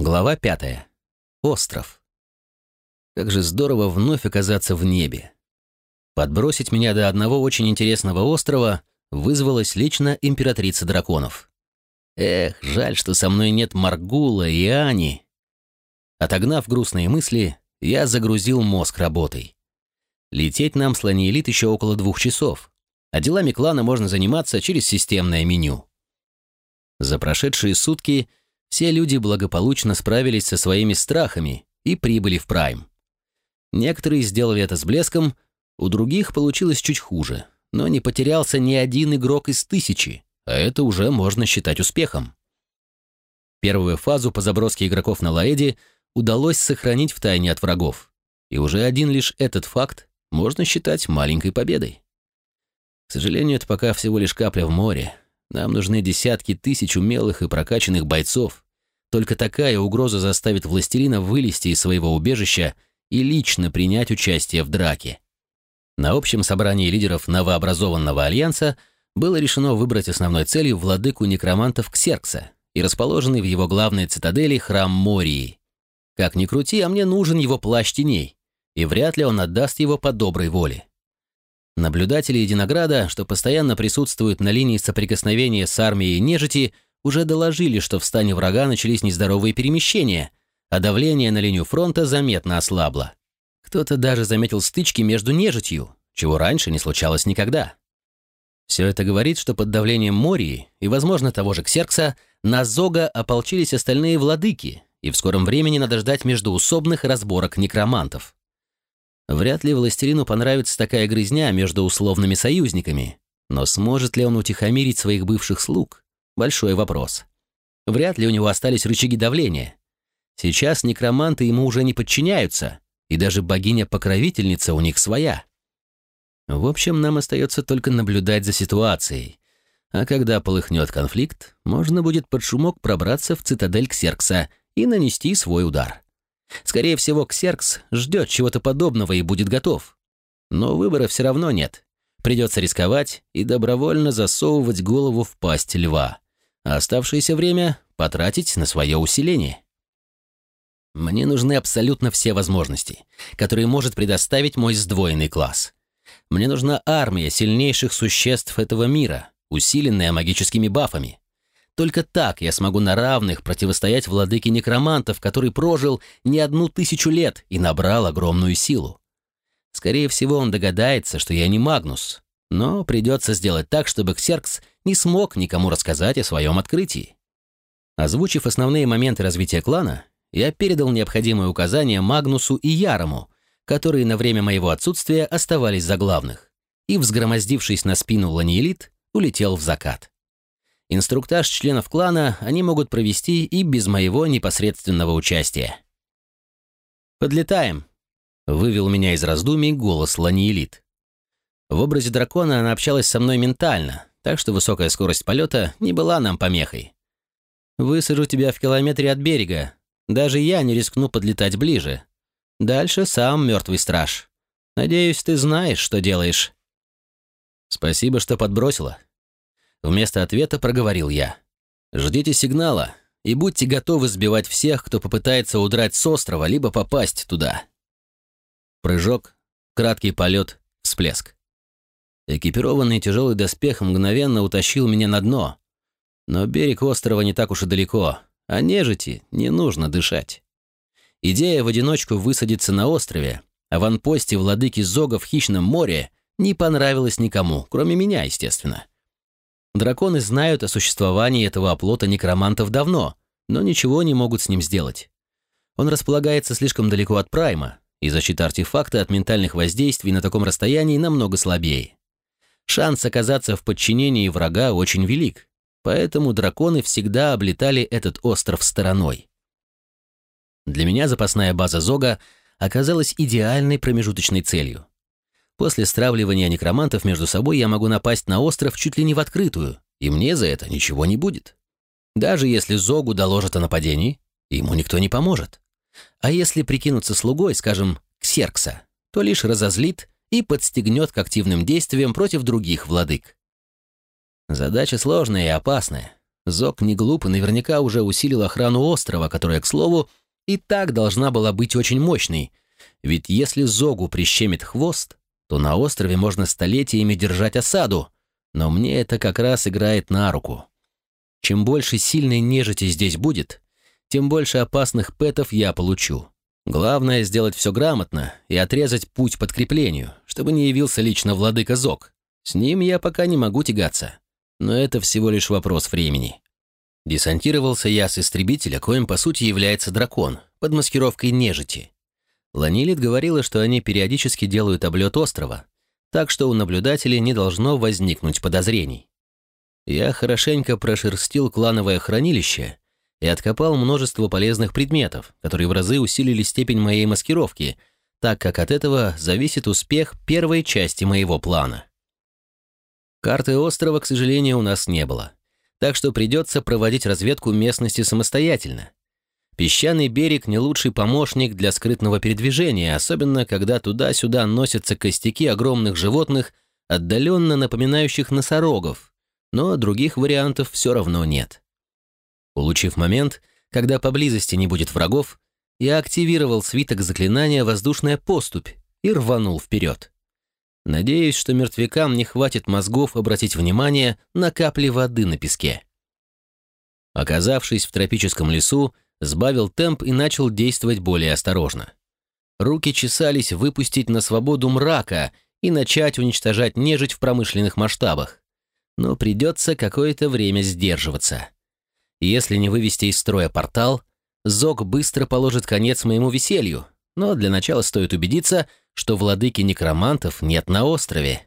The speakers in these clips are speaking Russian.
Глава пятая. Остров. Как же здорово вновь оказаться в небе. Подбросить меня до одного очень интересного острова вызвалась лично императрица драконов. Эх, жаль, что со мной нет Маргула и Ани. Отогнав грустные мысли, я загрузил мозг работой. Лететь нам с Ланиэлит еще около двух часов, а делами клана можно заниматься через системное меню. За прошедшие сутки все люди благополучно справились со своими страхами и прибыли в Прайм. Некоторые сделали это с блеском, у других получилось чуть хуже, но не потерялся ни один игрок из тысячи, а это уже можно считать успехом. Первую фазу по заброске игроков на Лаэде удалось сохранить в тайне от врагов, и уже один лишь этот факт можно считать маленькой победой. К сожалению, это пока всего лишь капля в море, нам нужны десятки тысяч умелых и прокачанных бойцов. Только такая угроза заставит властелина вылезти из своего убежища и лично принять участие в драке. На общем собрании лидеров новообразованного альянса было решено выбрать основной целью владыку некромантов Ксеркса и расположенный в его главной цитадели храм Мории. Как ни крути, а мне нужен его плащ теней, и вряд ли он отдаст его по доброй воле. Наблюдатели Единограда, что постоянно присутствуют на линии соприкосновения с армией нежити, уже доложили, что в стане врага начались нездоровые перемещения, а давление на линию фронта заметно ослабло. Кто-то даже заметил стычки между нежитью, чего раньше не случалось никогда. Все это говорит, что под давлением Мории и, возможно, того же Ксеркса на Зога ополчились остальные владыки, и в скором времени надо ждать междуусобных разборок некромантов. Вряд ли властелину понравится такая грызня между условными союзниками, но сможет ли он утихомирить своих бывших слуг? Большой вопрос. Вряд ли у него остались рычаги давления. Сейчас некроманты ему уже не подчиняются, и даже богиня-покровительница у них своя. В общем, нам остается только наблюдать за ситуацией. А когда полыхнет конфликт, можно будет под шумок пробраться в цитадель Ксеркса и нанести свой удар. Скорее всего, Ксеркс ждет чего-то подобного и будет готов. Но выбора все равно нет. Придется рисковать и добровольно засовывать голову в пасть льва, а оставшееся время потратить на свое усиление. Мне нужны абсолютно все возможности, которые может предоставить мой сдвоенный класс. Мне нужна армия сильнейших существ этого мира, усиленная магическими бафами. Только так я смогу на равных противостоять владыке некромантов, который прожил не одну тысячу лет и набрал огромную силу. Скорее всего, он догадается, что я не Магнус, но придется сделать так, чтобы Ксеркс не смог никому рассказать о своем открытии. Озвучив основные моменты развития клана, я передал необходимые указания Магнусу и Ярому, которые на время моего отсутствия оставались за главных, и, взгромоздившись на спину Ланиэлит, улетел в закат. Инструктаж членов клана они могут провести и без моего непосредственного участия. «Подлетаем», — вывел меня из раздумий голос Ланиэлит. В образе дракона она общалась со мной ментально, так что высокая скорость полета не была нам помехой. «Высажу тебя в километре от берега. Даже я не рискну подлетать ближе. Дальше сам мертвый страж. Надеюсь, ты знаешь, что делаешь». «Спасибо, что подбросила», Вместо ответа проговорил я. «Ждите сигнала и будьте готовы сбивать всех, кто попытается удрать с острова, либо попасть туда». Прыжок, краткий полет, всплеск. Экипированный тяжелый доспех мгновенно утащил меня на дно. Но берег острова не так уж и далеко, а нежити не нужно дышать. Идея в одиночку высадиться на острове, а в анпосте владыки Зога в Хищном море не понравилась никому, кроме меня, естественно. Драконы знают о существовании этого оплота некромантов давно, но ничего не могут с ним сделать. Он располагается слишком далеко от Прайма, и защита артефакта от ментальных воздействий на таком расстоянии намного слабее. Шанс оказаться в подчинении врага очень велик, поэтому драконы всегда облетали этот остров стороной. Для меня запасная база Зога оказалась идеальной промежуточной целью. После стравливания некромантов между собой я могу напасть на остров чуть ли не в открытую, и мне за это ничего не будет. Даже если Зогу доложат о нападении, ему никто не поможет. А если прикинуться слугой, скажем, Ксеркса, то лишь разозлит и подстегнет к активным действиям против других владык. Задача сложная и опасная. Зок не глуп и наверняка уже усилил охрану острова, которая, к слову, и так должна была быть очень мощной. Ведь если Зогу прищемит хвост, то на острове можно столетиями держать осаду, но мне это как раз играет на руку. Чем больше сильной нежити здесь будет, тем больше опасных пэтов я получу. Главное сделать все грамотно и отрезать путь подкреплению, чтобы не явился лично владыка Зог. С ним я пока не могу тягаться. Но это всего лишь вопрос времени. Десантировался я с истребителя, коим по сути является дракон, под маскировкой нежити. Ланилит говорила, что они периодически делают облет острова, так что у наблюдателей не должно возникнуть подозрений. Я хорошенько прошерстил клановое хранилище и откопал множество полезных предметов, которые в разы усилили степень моей маскировки, так как от этого зависит успех первой части моего плана. Карты острова, к сожалению, у нас не было так что придется проводить разведку местности самостоятельно. Песчаный берег не лучший помощник для скрытного передвижения, особенно когда туда-сюда носятся костяки огромных животных, отдаленно напоминающих носорогов, но других вариантов все равно нет. Улучив момент, когда поблизости не будет врагов, я активировал свиток заклинания «Воздушная поступь» и рванул вперед. Надеюсь, что мертвякам не хватит мозгов обратить внимание на капли воды на песке. Оказавшись в тропическом лесу, сбавил темп и начал действовать более осторожно. Руки чесались выпустить на свободу мрака и начать уничтожать нежить в промышленных масштабах. Но придется какое-то время сдерживаться. Если не вывести из строя портал, Зог быстро положит конец моему веселью, но для начала стоит убедиться, что владыки некромантов нет на острове.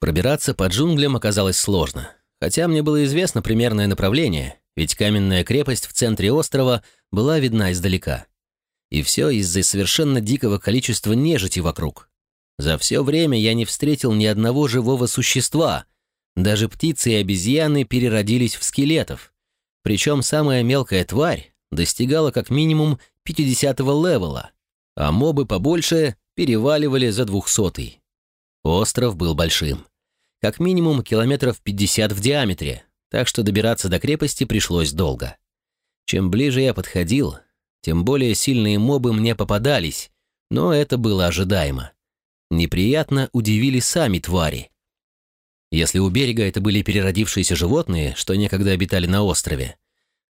Пробираться по джунглям оказалось сложно, хотя мне было известно примерное направление, ведь каменная крепость в центре острова была видна издалека. И все из-за совершенно дикого количества нежити вокруг. За все время я не встретил ни одного живого существа. Даже птицы и обезьяны переродились в скелетов. Причем самая мелкая тварь достигала как минимум 50-го левела, а мобы побольше переваливали за двухсотый. Остров был большим. Как минимум километров 50 в диаметре, так что добираться до крепости пришлось долго. Чем ближе я подходил, тем более сильные мобы мне попадались, но это было ожидаемо. Неприятно удивили сами твари. Если у берега это были переродившиеся животные, что некогда обитали на острове,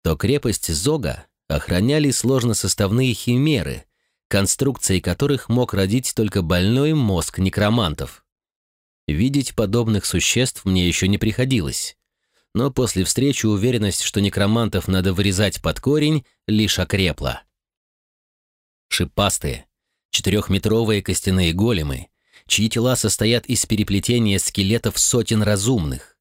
то крепость Зога охраняли сложносоставные химеры, конструкцией которых мог родить только больной мозг некромантов. Видеть подобных существ мне еще не приходилось. Но после встречи уверенность, что некромантов надо вырезать под корень, лишь окрепла. Шипастые, четырехметровые костяные големы, чьи тела состоят из переплетения скелетов сотен разумных.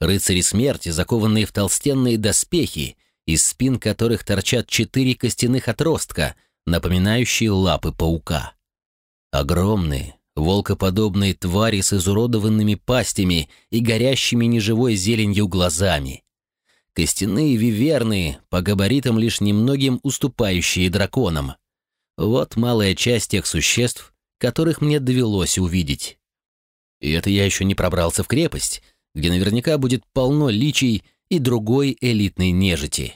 Рыцари смерти, закованные в толстенные доспехи, из спин которых торчат четыре костяных отростка — напоминающие лапы паука. Огромные, волкоподобные твари с изуродованными пастями и горящими неживой зеленью глазами. Костяные виверны, по габаритам лишь немногим уступающие драконам. Вот малая часть тех существ, которых мне довелось увидеть. И это я еще не пробрался в крепость, где наверняка будет полно личий и другой элитной нежити.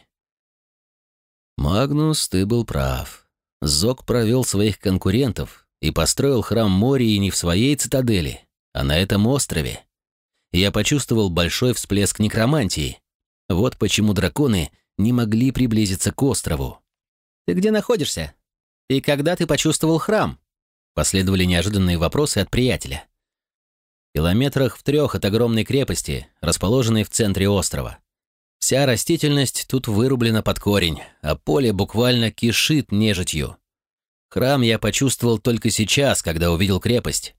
Магнус, ты был прав. Зок провел своих конкурентов и построил храм Мории не в своей цитадели, а на этом острове. Я почувствовал большой всплеск некромантии. Вот почему драконы не могли приблизиться к острову. «Ты где находишься? И когда ты почувствовал храм?» Последовали неожиданные вопросы от приятеля. Километрах в трех от огромной крепости, расположенной в центре острова. Вся растительность тут вырублена под корень, а поле буквально кишит нежитью. Храм я почувствовал только сейчас, когда увидел крепость.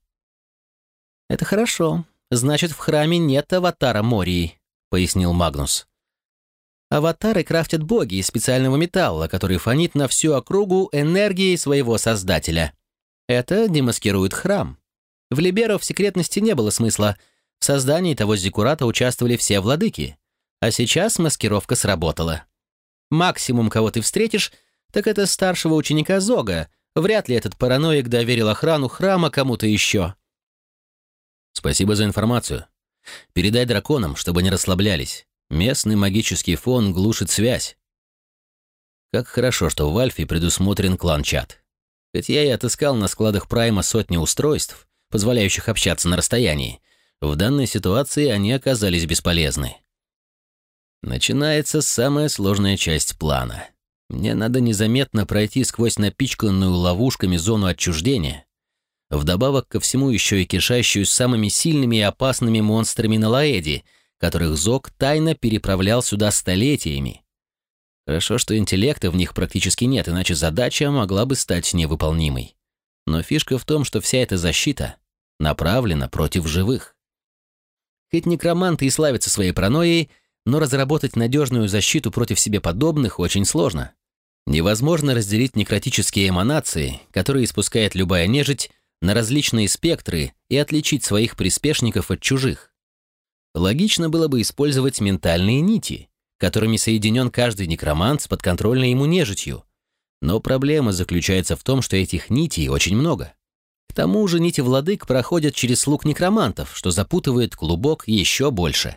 «Это хорошо. Значит, в храме нет аватара Мории», — пояснил Магнус. «Аватары крафтят боги из специального металла, который фонит на всю округу энергией своего создателя. Это демаскирует храм. В Либеро в секретности не было смысла. В создании того зиккурата участвовали все владыки. А сейчас маскировка сработала. Максимум, кого ты встретишь, так это старшего ученика Зога. Вряд ли этот параноик доверил охрану храма кому-то еще. Спасибо за информацию. Передай драконам, чтобы не расслаблялись. Местный магический фон глушит связь. Как хорошо, что в Альфе предусмотрен клан-чат. Хоть я и отыскал на складах Прайма сотни устройств, позволяющих общаться на расстоянии, в данной ситуации они оказались бесполезны. Начинается самая сложная часть плана. Мне надо незаметно пройти сквозь напичканную ловушками зону отчуждения, вдобавок ко всему еще и кишащую самыми сильными и опасными монстрами на Лаэде, которых Зок тайно переправлял сюда столетиями. Хорошо, что интеллекта в них практически нет, иначе задача могла бы стать невыполнимой. Но фишка в том, что вся эта защита направлена против живых. Хоть некроманты и славятся своей паранойей, но разработать надежную защиту против себе подобных очень сложно. Невозможно разделить некротические эманации, которые испускает любая нежить, на различные спектры и отличить своих приспешников от чужих. Логично было бы использовать ментальные нити, которыми соединен каждый некромант с подконтрольной ему нежитью. Но проблема заключается в том, что этих нитей очень много. К тому же нити владык проходят через слуг некромантов, что запутывает клубок еще больше.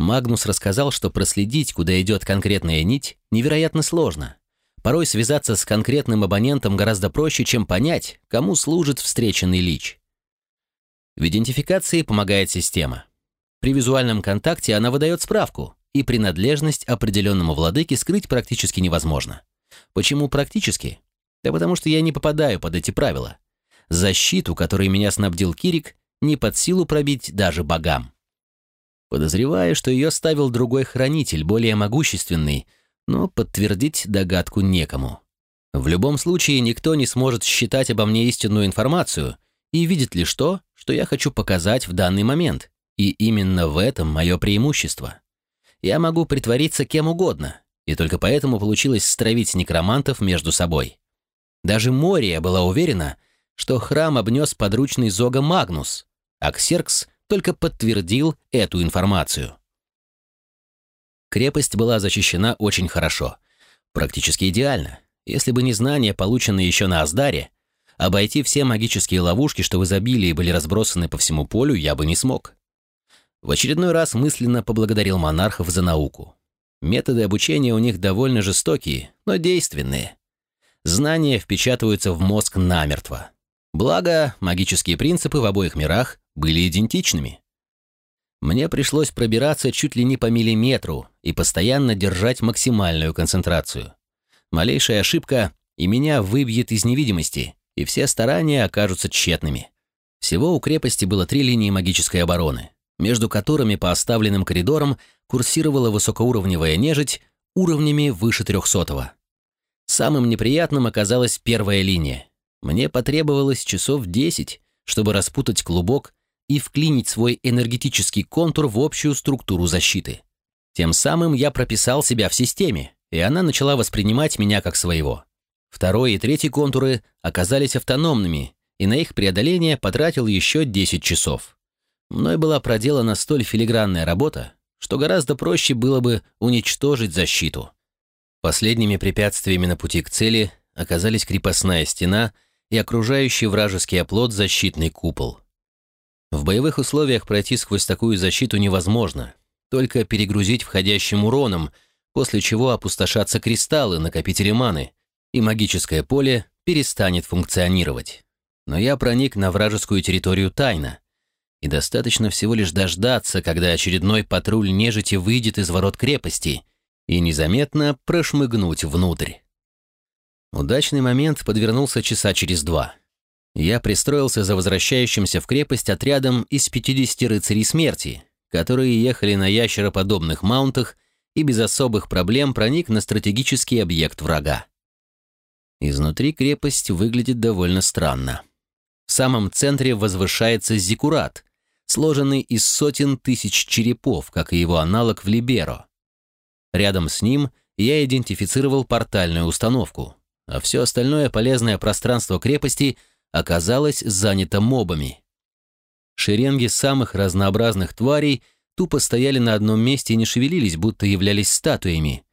Магнус рассказал, что проследить, куда идет конкретная нить, невероятно сложно. Порой связаться с конкретным абонентом гораздо проще, чем понять, кому служит встреченный лич. В идентификации помогает система. При визуальном контакте она выдает справку, и принадлежность определенному владыке скрыть практически невозможно. Почему практически? Да потому что я не попадаю под эти правила. Защиту, которой меня снабдил Кирик, не под силу пробить даже богам. Подозреваю, что ее ставил другой хранитель, более могущественный, но подтвердить догадку некому. В любом случае, никто не сможет считать обо мне истинную информацию и видит лишь то, что я хочу показать в данный момент, и именно в этом мое преимущество. Я могу притвориться кем угодно, и только поэтому получилось стравить некромантов между собой. Даже Мория была уверена, что храм обнес подручный Зога Магнус, а Ксеркс только подтвердил эту информацию. Крепость была защищена очень хорошо, практически идеально. Если бы не знания, полученные еще на Аздаре, обойти все магические ловушки, что в изобилии были разбросаны по всему полю, я бы не смог. В очередной раз мысленно поблагодарил монархов за науку. Методы обучения у них довольно жестокие, но действенные. Знания впечатываются в мозг намертво. Благо, магические принципы в обоих мирах были идентичными. Мне пришлось пробираться чуть ли не по миллиметру и постоянно держать максимальную концентрацию. Малейшая ошибка, и меня выбьет из невидимости, и все старания окажутся тщетными. Всего у крепости было три линии магической обороны, между которыми по оставленным коридорам курсировала высокоуровневая нежить уровнями выше трехсотого. Самым неприятным оказалась первая линия. Мне потребовалось часов десять, чтобы распутать клубок и вклинить свой энергетический контур в общую структуру защиты. Тем самым я прописал себя в системе, и она начала воспринимать меня как своего. Второй и третий контуры оказались автономными, и на их преодоление потратил еще 10 часов. Мной была проделана столь филигранная работа, что гораздо проще было бы уничтожить защиту. Последними препятствиями на пути к цели оказались крепостная стена — и окружающий вражеский оплот защитный купол. В боевых условиях пройти сквозь такую защиту невозможно, только перегрузить входящим уроном, после чего опустошатся кристаллы, накопители маны, и магическое поле перестанет функционировать. Но я проник на вражескую территорию тайно, и достаточно всего лишь дождаться, когда очередной патруль нежити выйдет из ворот крепости, и незаметно прошмыгнуть внутрь. Удачный момент подвернулся часа через два. Я пристроился за возвращающимся в крепость отрядом из 50 рыцарей смерти, которые ехали на ящероподобных маунтах и без особых проблем проник на стратегический объект врага. Изнутри крепость выглядит довольно странно. В самом центре возвышается зиккурат, сложенный из сотен тысяч черепов, как и его аналог в Либеро. Рядом с ним я идентифицировал портальную установку — а все остальное полезное пространство крепости оказалось занято мобами. Шеренги самых разнообразных тварей тупо стояли на одном месте и не шевелились, будто являлись статуями.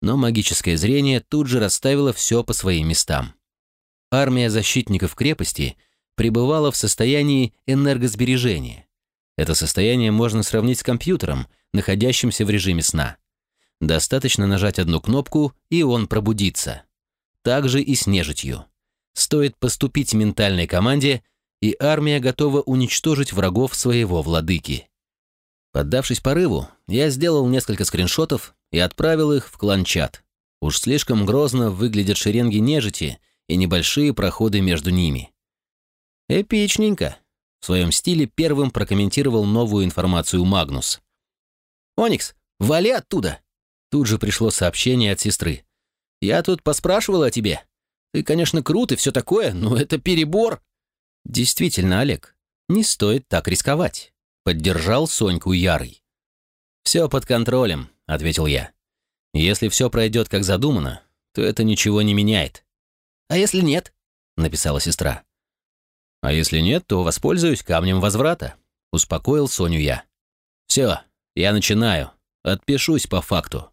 Но магическое зрение тут же расставило все по своим местам. Армия защитников крепости пребывала в состоянии энергосбережения. Это состояние можно сравнить с компьютером, находящимся в режиме сна. Достаточно нажать одну кнопку, и он пробудится. Так же и с нежитью. Стоит поступить ментальной команде, и армия готова уничтожить врагов своего владыки. Поддавшись порыву, я сделал несколько скриншотов и отправил их в клан-чат. Уж слишком грозно выглядят шеренги нежити и небольшие проходы между ними. Эпичненько. В своем стиле первым прокомментировал новую информацию Магнус. «Оникс, вали оттуда!» Тут же пришло сообщение от сестры. «Я тут поспрашивал о тебе. Ты, конечно, крут и все такое, но это перебор». «Действительно, Олег, не стоит так рисковать», — поддержал Соньку Ярый. «Все под контролем», — ответил я. «Если все пройдет как задумано, то это ничего не меняет». «А если нет?» — написала сестра. «А если нет, то воспользуюсь камнем возврата», — успокоил Соню я. «Все, я начинаю. Отпишусь по факту».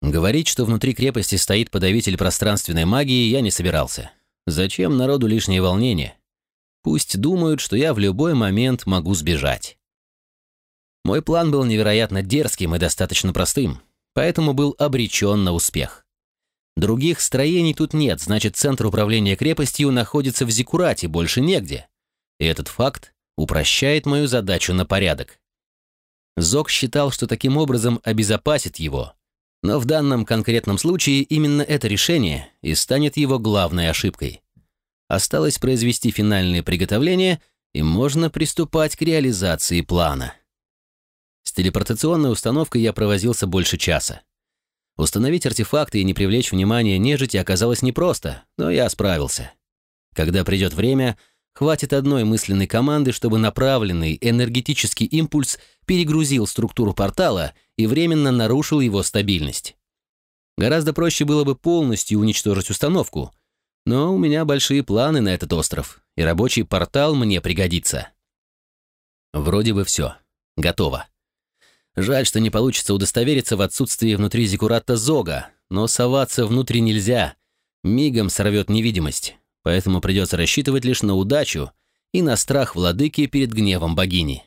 Говорить, что внутри крепости стоит подавитель пространственной магии, я не собирался. Зачем народу лишнее волнение? Пусть думают, что я в любой момент могу сбежать. Мой план был невероятно дерзким и достаточно простым, поэтому был обречен на успех. Других строений тут нет, значит, центр управления крепостью находится в Зикурате, больше негде. И этот факт упрощает мою задачу на порядок. Зок считал, что таким образом обезопасит его, но в данном конкретном случае именно это решение и станет его главной ошибкой. Осталось произвести финальные приготовления, и можно приступать к реализации плана. С телепортационной установкой я провозился больше часа. Установить артефакты и не привлечь внимание нежити оказалось непросто, но я справился. Когда придет время, хватит одной мысленной команды, чтобы направленный энергетический импульс перегрузил структуру портала и временно нарушил его стабильность. Гораздо проще было бы полностью уничтожить установку, но у меня большие планы на этот остров, и рабочий портал мне пригодится. Вроде бы все. Готово. Жаль, что не получится удостовериться в отсутствии внутри Зиккурата Зога, но соваться внутрь нельзя. Мигом сорвет невидимость, поэтому придется рассчитывать лишь на удачу и на страх владыки перед гневом богини.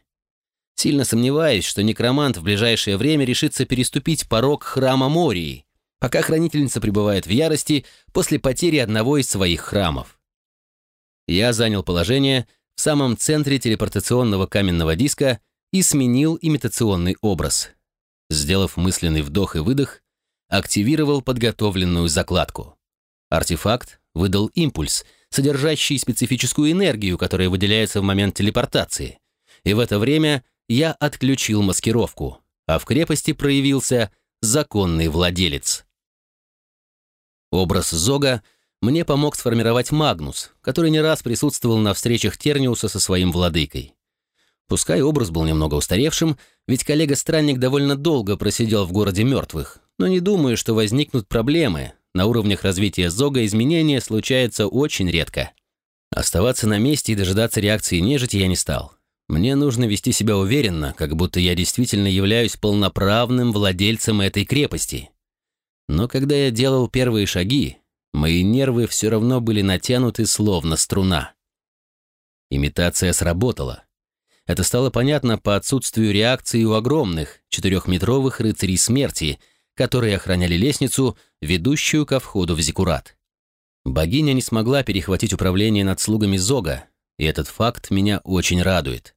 Сильно сомневаюсь, что некромант в ближайшее время решится переступить порог храма Мории, пока хранительница пребывает в ярости после потери одного из своих храмов. Я занял положение в самом центре телепортационного каменного диска и сменил имитационный образ. Сделав мысленный вдох и выдох, активировал подготовленную закладку. Артефакт выдал импульс, содержащий специфическую энергию, которая выделяется в момент телепортации. И в это время я отключил маскировку, а в крепости проявился законный владелец. Образ Зога мне помог сформировать Магнус, который не раз присутствовал на встречах Терниуса со своим владыкой. Пускай образ был немного устаревшим, ведь коллега-странник довольно долго просидел в городе мертвых, но не думаю, что возникнут проблемы. На уровнях развития Зога изменения случаются очень редко. Оставаться на месте и дожидаться реакции нежити я не стал. Мне нужно вести себя уверенно, как будто я действительно являюсь полноправным владельцем этой крепости. Но когда я делал первые шаги, мои нервы все равно были натянуты словно струна. Имитация сработала. Это стало понятно по отсутствию реакции у огромных, четырехметровых рыцарей смерти, которые охраняли лестницу, ведущую ко входу в Зикурат. Богиня не смогла перехватить управление над слугами Зога, и этот факт меня очень радует.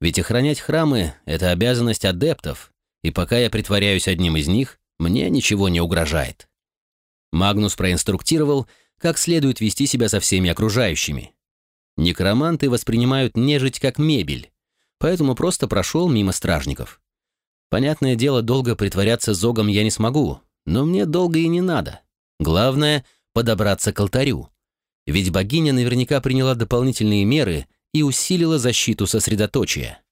Ведь охранять храмы — это обязанность адептов, и пока я притворяюсь одним из них, мне ничего не угрожает. Магнус проинструктировал, как следует вести себя со всеми окружающими. Некроманты воспринимают нежить как мебель, поэтому просто прошел мимо стражников. Понятное дело, долго притворяться зогом я не смогу, но мне долго и не надо. Главное — подобраться к алтарю. Ведь богиня наверняка приняла дополнительные меры и усилила защиту сосредоточия.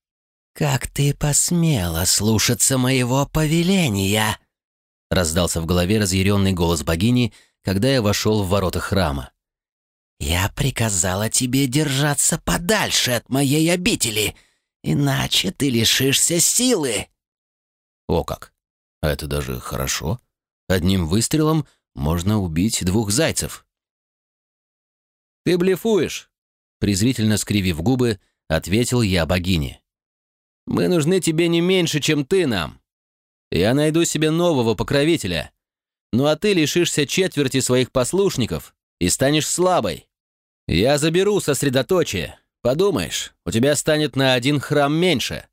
«Как ты посмела слушаться моего повеления?» раздался в голове разъяренный голос богини, когда я вошел в ворота храма. «Я приказала тебе держаться подальше от моей обители, иначе ты лишишься силы». «О как! А это даже хорошо. Одним выстрелом можно убить двух зайцев». «Ты блефуешь!» презрительно скривив губы, ответил я богине. Мы нужны тебе не меньше, чем ты нам. Я найду себе нового покровителя. Ну а ты лишишься четверти своих послушников и станешь слабой. Я заберу сосредоточие. Подумаешь, у тебя станет на один храм меньше.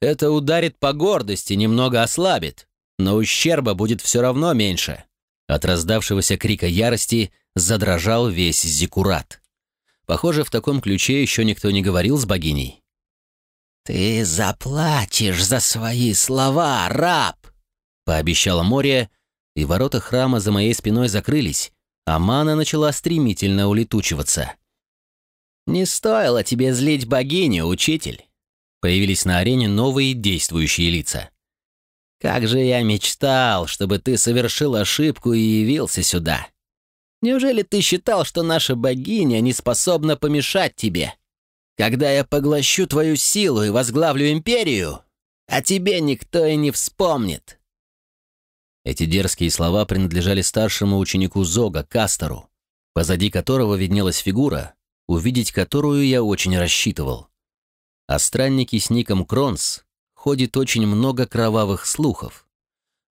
Это ударит по гордости, немного ослабит, но ущерба будет все равно меньше. От раздавшегося крика ярости задрожал весь зикурат. Похоже, в таком ключе еще никто не говорил с богиней. «Ты заплатишь за свои слова, раб!» — пообещала море, и ворота храма за моей спиной закрылись, а мана начала стремительно улетучиваться. «Не стоило тебе злить богиню, учитель!» Появились на арене новые действующие лица. «Как же я мечтал, чтобы ты совершил ошибку и явился сюда! Неужели ты считал, что наша богиня не способна помешать тебе?» Когда я поглощу твою силу и возглавлю империю, о тебе никто и не вспомнит». Эти дерзкие слова принадлежали старшему ученику Зога, Кастору, позади которого виднелась фигура, увидеть которую я очень рассчитывал. О страннике с ником Кронс ходит очень много кровавых слухов.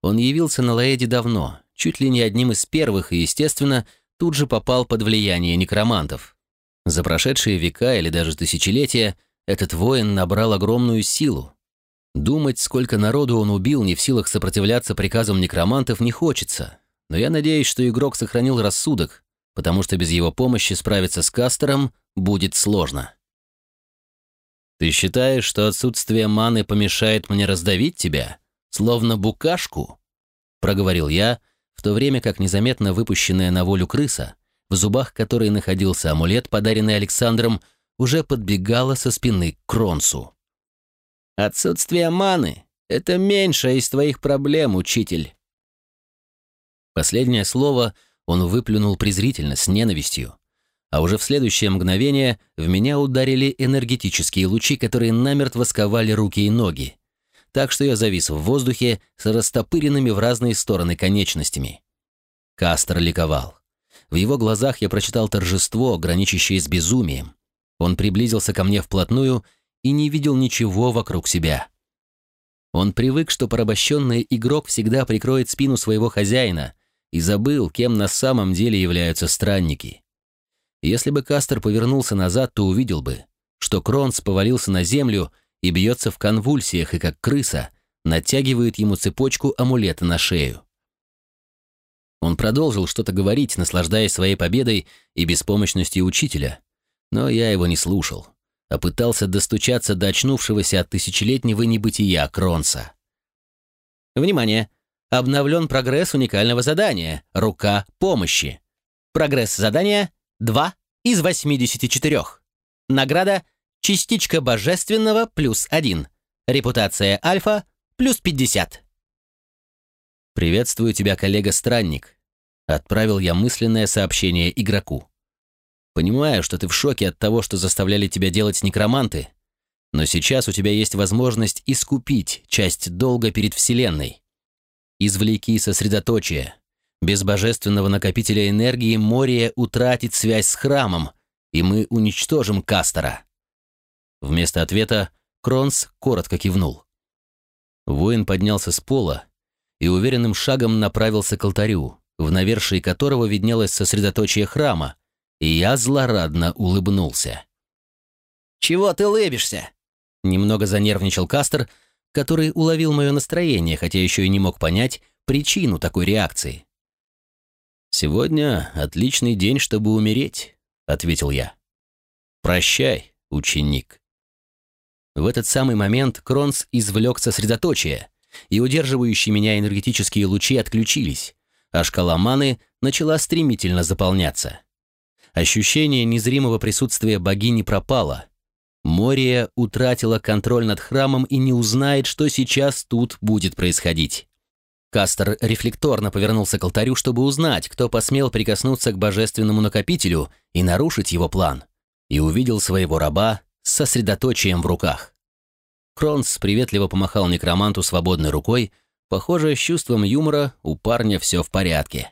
Он явился на Лаэде давно, чуть ли не одним из первых и, естественно, тут же попал под влияние некромантов. За прошедшие века или даже тысячелетия этот воин набрал огромную силу. Думать, сколько народу он убил, не в силах сопротивляться приказам некромантов, не хочется. Но я надеюсь, что игрок сохранил рассудок, потому что без его помощи справиться с Кастером будет сложно. «Ты считаешь, что отсутствие маны помешает мне раздавить тебя, словно букашку?» — проговорил я, в то время как незаметно выпущенная на волю крыса в зубах которой находился амулет, подаренный Александром, уже подбегала со спины к Кронсу. «Отсутствие маны — это меньшая из твоих проблем, учитель». Последнее слово он выплюнул презрительно, с ненавистью. А уже в следующее мгновение в меня ударили энергетические лучи, которые намертво сковали руки и ноги. Так что я завис в воздухе с растопыренными в разные стороны конечностями. Кастер ликовал. В его глазах я прочитал торжество, граничащее с безумием. Он приблизился ко мне вплотную и не видел ничего вокруг себя. Он привык, что порабощенный игрок всегда прикроет спину своего хозяина и забыл, кем на самом деле являются странники. Если бы Кастер повернулся назад, то увидел бы, что Кронс повалился на землю и бьется в конвульсиях, и как крыса натягивает ему цепочку амулета на шею. Он продолжил что-то говорить, наслаждаясь своей победой и беспомощностью учителя. Но я его не слушал, а пытался достучаться до очнувшегося от тысячелетнего небытия Кронса. Внимание! Обновлен прогресс уникального задания «Рука помощи». Прогресс задания 2 из 84. Награда «Частичка божественного» плюс 1. Репутация альфа плюс 50. «Приветствую тебя, коллега-странник», — отправил я мысленное сообщение игроку. «Понимаю, что ты в шоке от того, что заставляли тебя делать некроманты, но сейчас у тебя есть возможность искупить часть долга перед Вселенной. Извлеки сосредоточие. Без божественного накопителя энергии Мория утратит связь с храмом, и мы уничтожим Кастера». Вместо ответа Кронс коротко кивнул. Воин поднялся с пола и уверенным шагом направился к алтарю, в навершии которого виднелось сосредоточие храма, и я злорадно улыбнулся. «Чего ты лыбишься?» Немного занервничал Кастер, который уловил мое настроение, хотя еще и не мог понять причину такой реакции. «Сегодня отличный день, чтобы умереть», — ответил я. «Прощай, ученик». В этот самый момент Кронс извлек сосредоточие, и удерживающие меня энергетические лучи отключились, а шкала маны начала стремительно заполняться. Ощущение незримого присутствия богини пропало. Мория утратила контроль над храмом и не узнает, что сейчас тут будет происходить. Кастер рефлекторно повернулся к алтарю, чтобы узнать, кто посмел прикоснуться к божественному накопителю и нарушить его план, и увидел своего раба с сосредоточием в руках. Кронс приветливо помахал некроманту свободной рукой. Похоже, с чувством юмора у парня все в порядке.